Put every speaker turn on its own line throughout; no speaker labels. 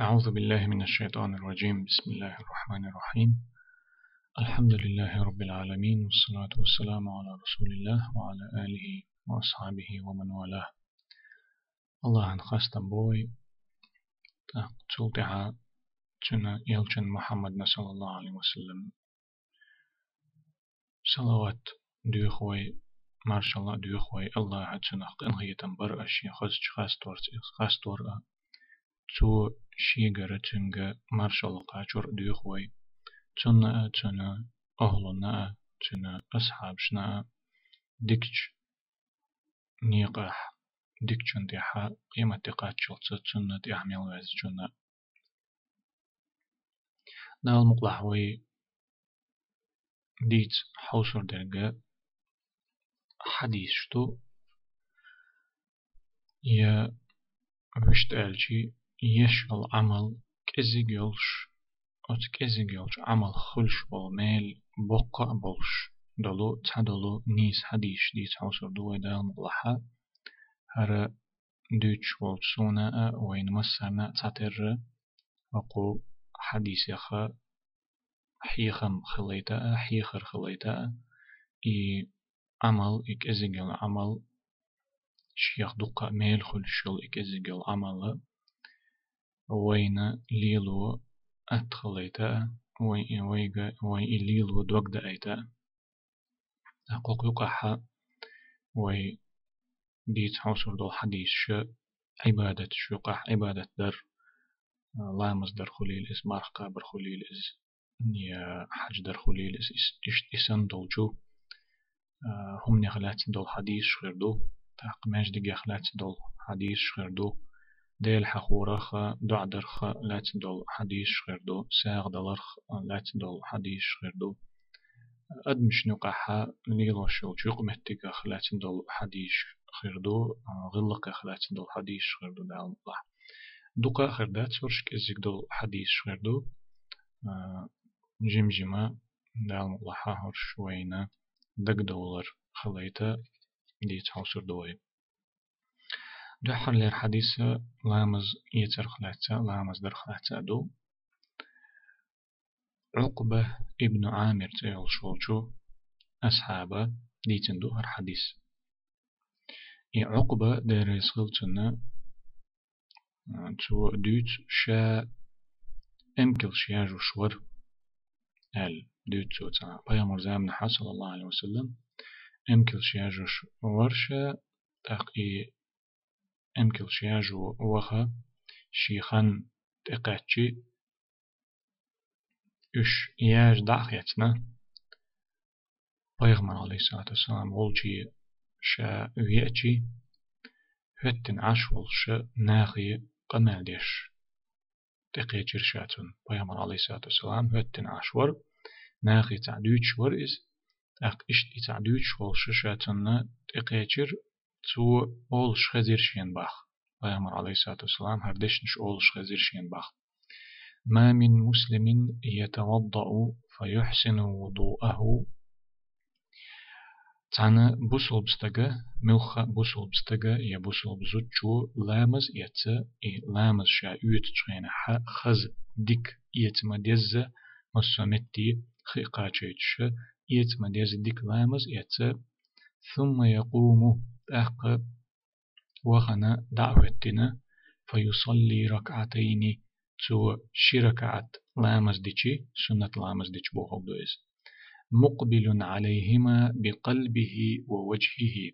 أعوذ بالله من الشيطان الرجيم. بسم الله الرحمن الرحيم. الحمد لله رب العالمين والصلاة والسلام على رسول الله وعلى آله وأصحابه ومن والاه. الله نخستم بوي تلتها تنا يلچن محمد صلى الله عليه وسلم. صلوات دوخوي ما شاء الله دوخوي الله عتنا قنغي تنبر أشي خاص خاص تور خاص تور تو شيغر تنغ مارشال قاچور دوخوي تنا تنا أهلنا تنا أصحابنا ديكش نيقح ديكشن ديحا قيمة دقات شلطة تنا دي أحمل وعز جنا نال مقلحوي ديت حوصر درجة حديث شتو يا وشت ألجي يش العمل كزي يلش أت كزي يلش عمل خلش بالميل بقى بولش. دلو تعدلو نيس حديش. ديت حوصر دو دال مقلحة هر دوتش والسونا وين مسرنا تعتر وقو حديث يخا. حيخم خليتا حيخر خليتا إي عمل إك إزيجل عمل. شيخ دقة ميل خلشل إك إزيجل عمل. وين ليلو أتخليتا وين ويغا وين ليلو دوغدا أيتا أقوق يقحا وي ديت حوصر دول حديث شو؟ عبادة شقح عبادة در. لامز در خليل إس مارخ قابر خليل إس يا حج در خليل إس إش إسان دولجو هم نخلات دول حديث شغردو تاق ماج دي خلات دول حديث شغردو ديل حخورخ دعدرخ لات دول حديث شغردو ساغ دلرخ لات دول حديث شغردو أدمش نقاحا ليلو شو جوق مهتك خلات دول حديث خردو غلق خلات دول حديث شغردو دال الله. دوقا خردات سورش كزيك دول حديث شغردو جمجمة دال الله هرش وينا دق دولار خليتا ديت حوصر دوي دو حرلر حديثة لامز يتر خلاتا لامز در خلاتا دو عقبة ابن عامر تيل شولشو أصحابه ديتن دو هر حديث إي عقبة دير يسغلتنا تو دوت شا امكل شياجو شور ال دوت تو تا بيامر زامن صلى الله عليه وسلم امكل شياجو ورشا تاقي امكل شياجو وخا شيخان تقاتشي اش ياج دعخيتنا بيغمر عليه الصلاة والسلام غولجي شا ويأتي هتن عشول شا ناغي قمال ديش تقيتشر شاتون؟ بيغمر عليه الصلاة والسلام هتن عشور ناغي تعدوش ورئز أق إشتي تعدوش والش شاتون تقيتشر تو أول شخزير شين باخ بيغمر عليه الصلاة والسلام هردشنش أول شخزير شين باخ ما من مسلم يتوضأ فيحسن وضوءه تانا بوسل بستغا ملخا بوسل بستغا يا بوسل بزوتشو لامز يتس اي لامز شا يوت تشغينا خز ديك يتما ديز مسومتي خيقا تشيتش يتما ديز ديك لامز يتس ثم يقوم تحق وخنا دعوتنا فيصلي ركعتين تو شركعت لامز ديشي سنة لامز ديش بوخوك دويز مقبل عليهما بقلبه ووجهه.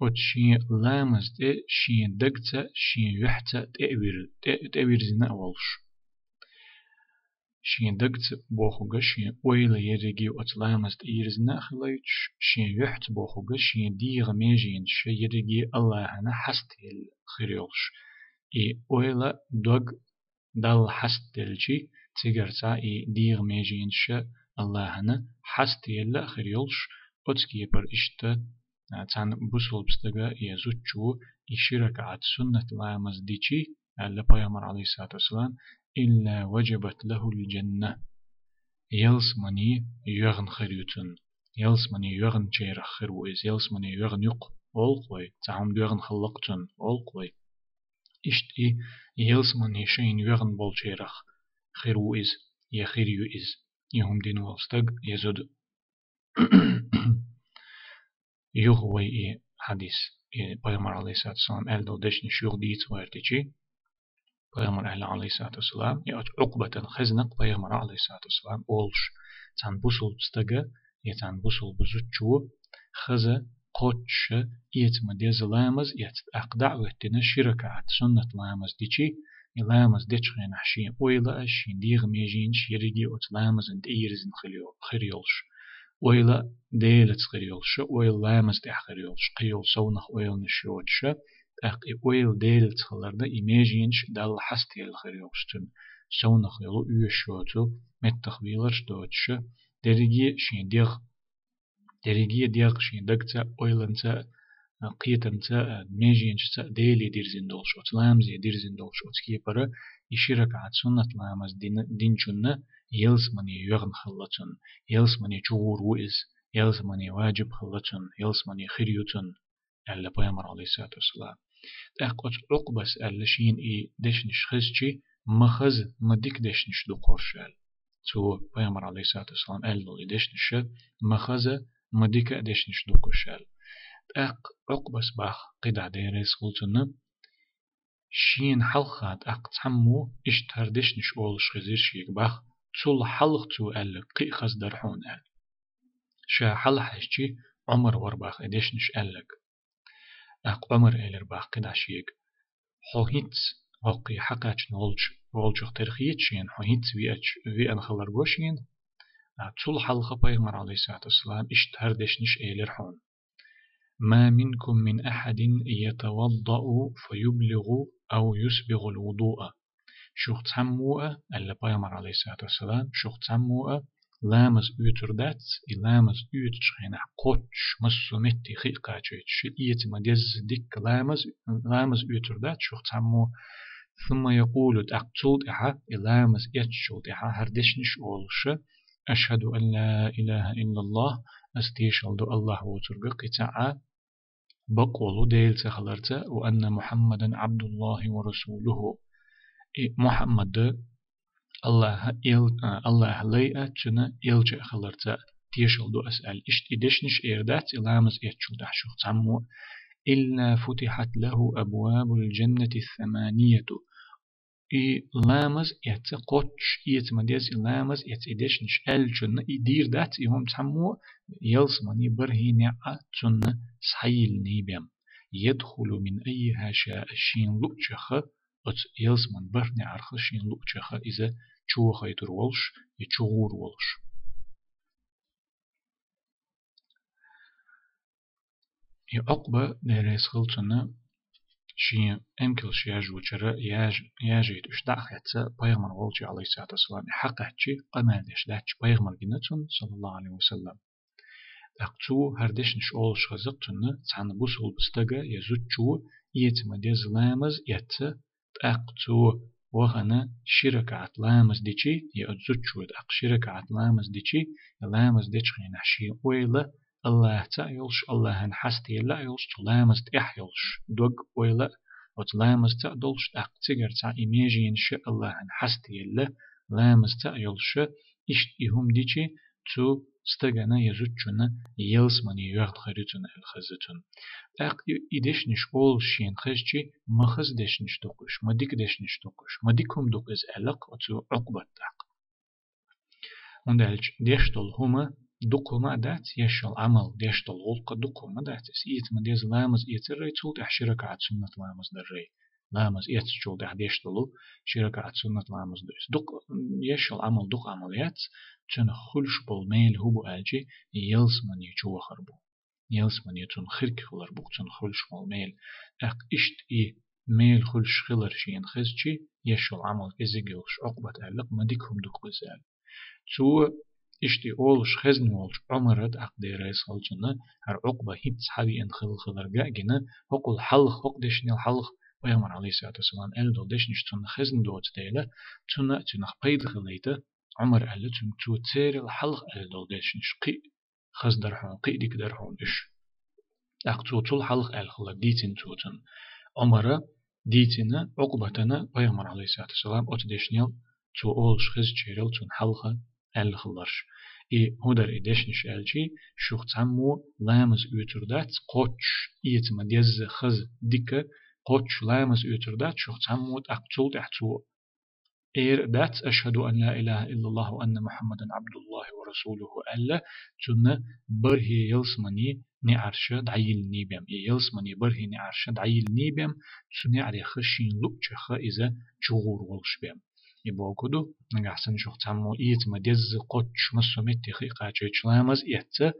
وتشي لامز دي شي دقتا شي يحتا تأوير تأوير زنا أولش شي دقت بوخوغا شي ويلا يريجي وتلامز تأيرزنا خلايتش شي يحت بوخوغا شي ديغ ميجين شي يريجي الله أنا حستيل خيريولش إي ويلا دوغ دال حست دلجي تيجرتا إي ديغ ميجينش الله هنا حست يلا آخر يولش أتكي بر إشتا تان بوسول بستغا يزوتشو إشيرك عد سنة لامز ديشي ألا بيامر عليه الصلاة والسلام إلا وجبت له الجنة. يلس مني يغن خريوتن. يلس مني يغن جير خرويز يلس مني يغن يق أول قوي تعم يغن خلقتن. أول قوي إشت إي يلس من هشين يغن بولشيرخ خيرو إز يخيريو إز يهم دين والستق. يزود يغوي إي حديث. پیغمبر علیه السلام ال دو دشن شوق دیت پیغمبر أهل علیه السلام یا عقبة خزنق پیغمبر علیه السلام اولش تان بوسول بستگه یا تان بوسول بزوچو خزه قوتش يت مديز لامز يت أقدع وتنا شركات سنة لامز ديشي لامز ديش خين حشين ويلا أشين ديغ ميجين شيريجي أوت لامز انت إيرزن خريولش ويلا ديلت خريولش ويل لامز دي خريولش قيول سونخ ويل نشوتش أقي ويل ديلت خلرنا إيميجينش دال حستي الخريولش تن سونخ يلو يشوتو متخبيلرش دوتش درجي شين ديغ درجي ديغ شين دكتا ويلنتا قيتنتا ميجينش ديلي ديرزين دولش أوت لامزي ديرزين دولش أوت كيبرا يشيرك عاد سنة لامز دين دينشنا يلس مني يغن خلتن يلس مني جور وإز يلس مني واجب خلتن يلس مني خريوتن ألا بيامر عليه الصلاة والسلام تأقوت عقبس ألا شين إي دشنش خزجي مخز مديك دشنش دو قرشال تو بيامر عليه الصلاة والسلام ألا دشنش مخز مديك دشنش دو قرشال تأق عقبس باخ قدع ديريس قلتنا شين حلقات أق تحمو اشتهر دشنش أولش خزير شيك باخ تول حلق تو أل قي خز درحون أل شا حل حشي عمر ورباخ إدشنش ألك أق عمر إلر باخ قد شيك حوهيت وقي حقاش نولج ولج ترخيت شين حوهيت في أج في أن خلر بوشين تول حلقة بيغمر عليه الصلاة والسلام اشتهر دشنش إلر حون ما منكم من أحد يتوضأ فيبلغ أو يسبغ الوضوء. شوخ تسموه ألا بيامر عليه الصلاة والسلام شوخ تسموه لامز يوتر دات لامز يوتر شخينا قوتش مسو متي خي قاچوش إيت مدز ديك لامز لامز يوتر دات شوخ تسموه ثم يقول تأقتل إحا لامز يتشل إحا هردشنش أولش أشهد أن لا إله إلا الله أستيشل دو الله وترق قطعا بقولو ديل تخلرت وأن محمدا عبد الله ورسوله محمد الله إل الله لي أتشنا إلج خلرتا تيشل دو أسأل. إشت إدشنش إردات إلامز إتشل دحشوخ تعمو إلا فتحت له أبواب الجنة الثمانية. إي لامز إت قوتش إت مديز لامز إت إدشنش ألجن. إدير دات إهم تعمو يلس مني برهي نعا تن سحيل نيبيم. يدخل من أيها شاء الشين لؤجخ. أت يلس من برني عرخشين لؤجخ. إذا چو خيتر ولش يچوغور ولش يعقبة ديريس خلطنا شي امكل شي ياج وچرا ياج ياجيت اش داخيتsa پیغمبر ولچ عليه الصلاه والسلام حقچي قمالش داچ پیغمبر گنتون صلى الله عليه وسلم اقتو هردشنش اولش خزقتن تسعن بوسول بستگا يزوچو يتم ديز لامز يت اقتو وهنا شركة لامز ديشي يأتزوجود أق شركة لامز ديشي لامز ديش خين حشي ويلا الله تا يلش الله نحست يلا يلش لامز تح يلش دوغ ويلا وتلامز تا دولش أق تيجر تا إيميجين ش الله نحست يلا لامز تا يلش إشت إهم ديشي تو ستغنا يزوجنا يلس من يغد خريتون الخزتون اق يدشنش اول شين خشجي مخز دشنش دوقش مديك دشنش دوقش مديكم دوقز الق وتو عقبة تاق وندالج ديشتل هما دقما دات يشل عمل ديشتل غلق دقما دات سيت من ديز لامز يتري تولد احشرك عاد سنة لامز دري لامز يتشول ده ديشتلو شركة سنة لامز درس دق يشل عمل دق عمليات تن خلش بول ميل هو أجي يلس من يجوا خربو يلس من يتون خرك خلر بو تن خلش بول ميل أق إشت إي ميل خلش خلر شين خزجي يشل عمل إزيجلش عقبة ألق مديكهم دق بزال تو إشتي أولش خزن أولش عمرت أقدر يسخلجنا هر عقبة هيت صحابي إن خل خلر جاجنا هقول حلخ هق دشني الحلخ ويامر عليه الصلاة والسلام أل دول دشنش تون خزن دوت ديلا تون تون قيد خليته عمر قال تم تو تير الحلق قال دول دشنش قي خز درحون قي ديك درحون إش أقتو طول حلق قال خلا ديتن توتن عمر ديتنا عقبتنا بيغمر عليه الصلاة والسلام أتدشنيل تو أولش خز تشيرل تون حلقة أل خلرش إي هدر إدشنش ألجي شوخ تعمو لامز أوتردات قوتش إيت مديز خز ديك قوتش لامز أوتردات شوخ تعمو أقتل تحتو إير دات أشهد أن لا إله إلا الله وأن محمدا عبد الله ورسوله ألا تن برهي يلسمني نعرش دعيل نيبيم يلسمني برهي نعرش دعيل نيبيم تنعري خشين لبچخ إذا جغور ولش بيم يبوكدو نغحسن شوخ تامو إيت مدز قوتش مسومت تخي قاچيچ لامز إيت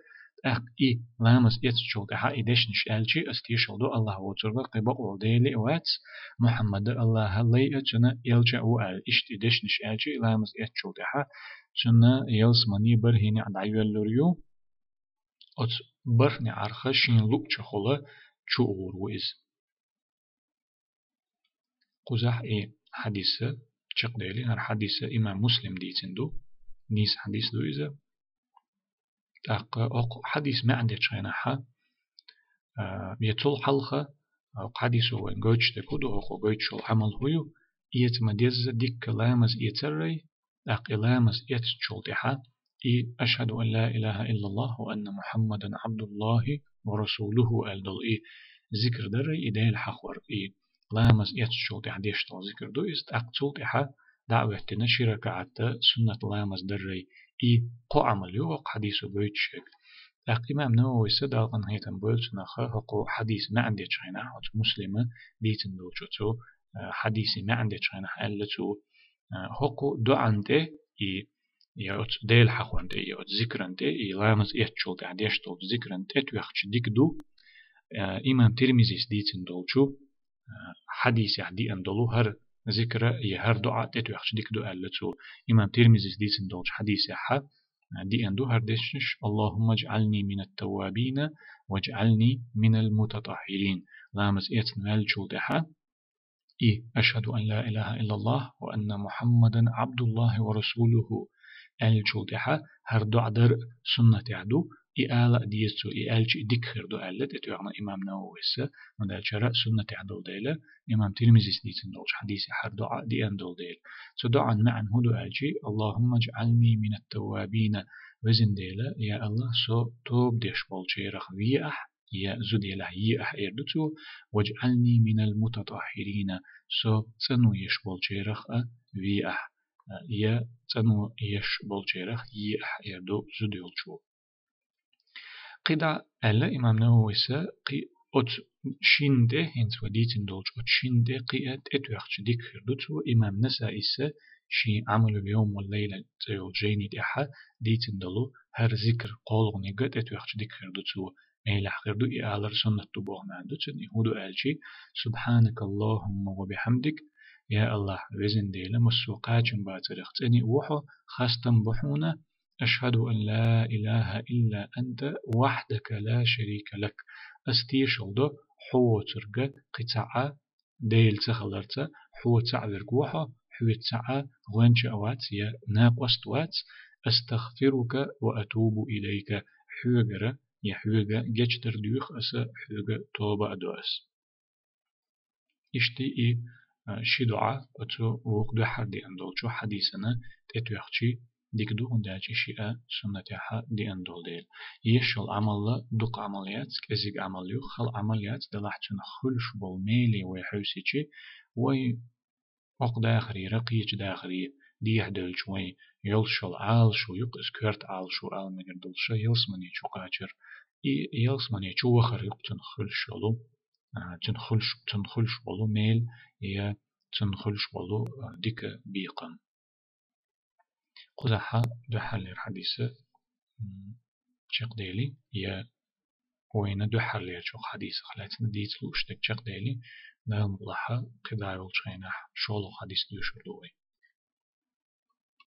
أق إي لامز إيت شو ده إيدش نش ألجي أستيشل دو الله وتربة قبا أولديلي وات محمد الله لي أتنا يلجا أو أل إشت إيدش نش ألجي لامز إيت شو ده تنا يلس مني بر هيني عدعيو اللوريو أت بر نعرخ شين لوك چخولا چو أور وإز قزح إيه حديثة چق ديلي هر حديثة إمام مسلم ديتندو نيس حديث دو تاق أق حديث ما عندي تشيناها يتول حلقة أو حديث هو جوج تكودو أو جوج شو عمل هو إيت مديز ديك لامز إيتري أق لامز إيت شول تحا إي أشهد أن لا إله إلا الله وأن محمدا عبد الله ورسوله ألدل. إي ذكر دري إداي الحخور إي لامز إيت شول تحا ديش ذكر دو إست أق تحا دعوة تنشر كعتا سنة لامز دري. إي قو عمل يو حديث بيتشك أق إمام نووي سدا أن هيتم بولت نخا هقو حديث ما عندي تشينا هات مسلمة ديتن دوجتو حديث ما عندي تشينا ألتو هقو دو عندي إي يوت ديل حقوانتي يوت ذكرنتي إي لامز إيتشول تعديش تول ذكرنتي تويخش ديك دو إمام ترمزيس ديتن دولشو حديث يعدي أندلو هر ذكر يهر دعاء تتو يخش ديك دعاء لتو إمام ترمزي ديسن دولش حديث يحا دي أندو هر ديشنش اللهم اجعلني من التوابين واجعلني من المتطهرين. لامز إيتن والجول دحا إي أشهد أن لا إله إلا الله وأن محمدا عبد الله ورسوله. الجول دحا هر دعاء در سنة عدو إآلة ديستو إآلش دكخر دو ألت إتو يغنى إمام نوويس مدال شراء سنة عدل ديلا إمام تلمزيس ديتن دولش حديث حر دعاء دي أن دول ديل. سو دعاء معا هدو ألجي اللهم اجعلني من التوابين وزن ديلا يا الله سو توب ديش بولشيرخ ويأح يا زديلا يأح إردتو واجعلني من المتطهرين. سو تنو يش بولشيرخ ويأح يا تنو يش بولشيرخ يأح إردو زديلشو قدا ألا إمام نووي سا قي أت شينده هنس وديتن دولج أت شينده قي أت أتوخش ديك خردوتو إمام نسا إسا شي عمل اليوم والليلة تيول جيني ديحا ديتن دلو هر ذكر قول غنيقت أتوخش ديك خردوتو ميلح خردو إعالر سنة تبوغ معدو تني هدو ألشي سبحانك اللهم وبحمدك يا الله وزن ديلا مسوقاجن باترخ تني وحو خاستم بحونا أشهد أن لا إله إلا أنت وحدك لا شريك لك. أستيشل دو حو ترغ قطعة ديل تخلرت حو تعذر قوحة حو تعا غنش أوات يا ناقوست وات. أستغفرك وأتوب إليك. حوغر يحوغ جتر دوخ أس حوغ توبة أدوس إشتي إي شي دعاء أتو وقد حردي أندول شو حديثنا تتو يخشي ديك دو انداجي شيئا سنة حا دي اندول ديل. يشل عمل دق عمليات كزيق عمليو خل عمليات دلحتن خلش بول ميلي ويحوسيشي وي وق داخري رقيج داخري ديح دل شوي يلشل عال شو يقس كرت عال شو عال مگر دلشا يلس مني شو قاچر. يلس مني شو وخر يقتن خلشلو تنخلش تنخلش بولو ميل يا تنخلش بولو ديك بيقن. قزحة دحل الحديثة شق ديلي يا وين دحل يا شو حديث خلاتنا ديت لوشتك شق ديلي دال ملحة قدار الشينح شولو حديث دوشر دوي